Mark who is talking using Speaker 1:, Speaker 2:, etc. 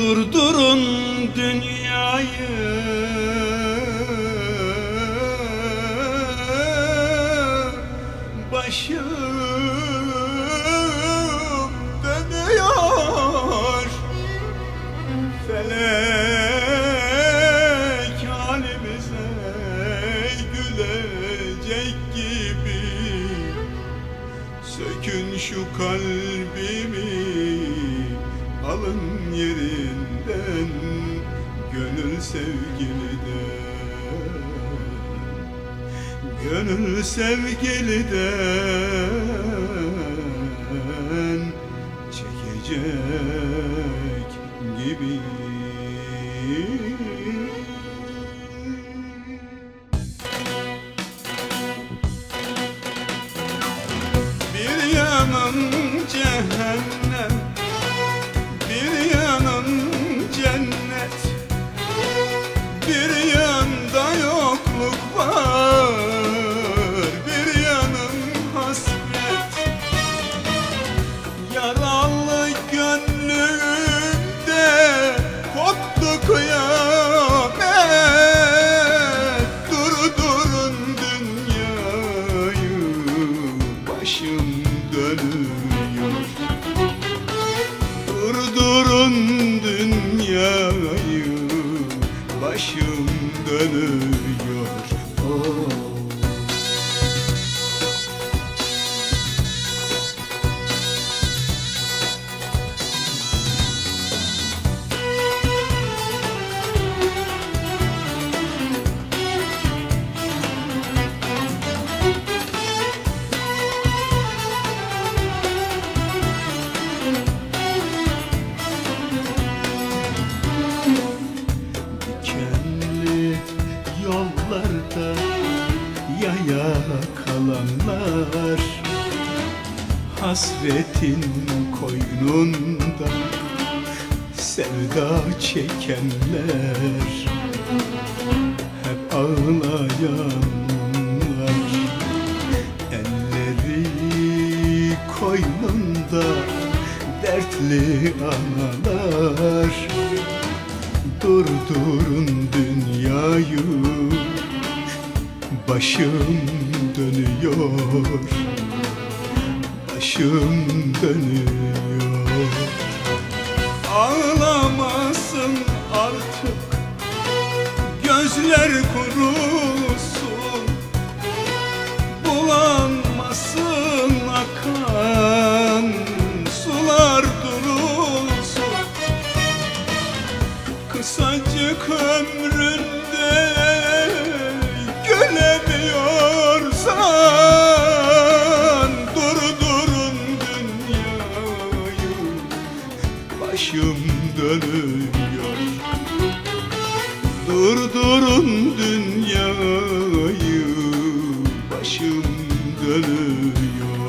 Speaker 1: Durdurun dünyayı. Başım dönüyor. Felek halimize gülecek gibi. Sökün şu kalbimi Alın yerinden Gönül sevgiliden Gönül sevgiliden Çekecek gibi Bir yanım cehennem Durdurun dünyayı Başım dönüyor oh. Kalanlar Hasretin koynunda sevda çekenler Hep ağlayanlar. Elleri koynunda dertli analar Durdurun dünyayı Başım dönüyor. Başım dönüyor. Ağlamasın artık. Gözler kurusun. Bulanmasın akan Sular durulsun. Kısacık ömründe Gülemiyorsan dönüyor Durdurun dünyayı Başım dönüyor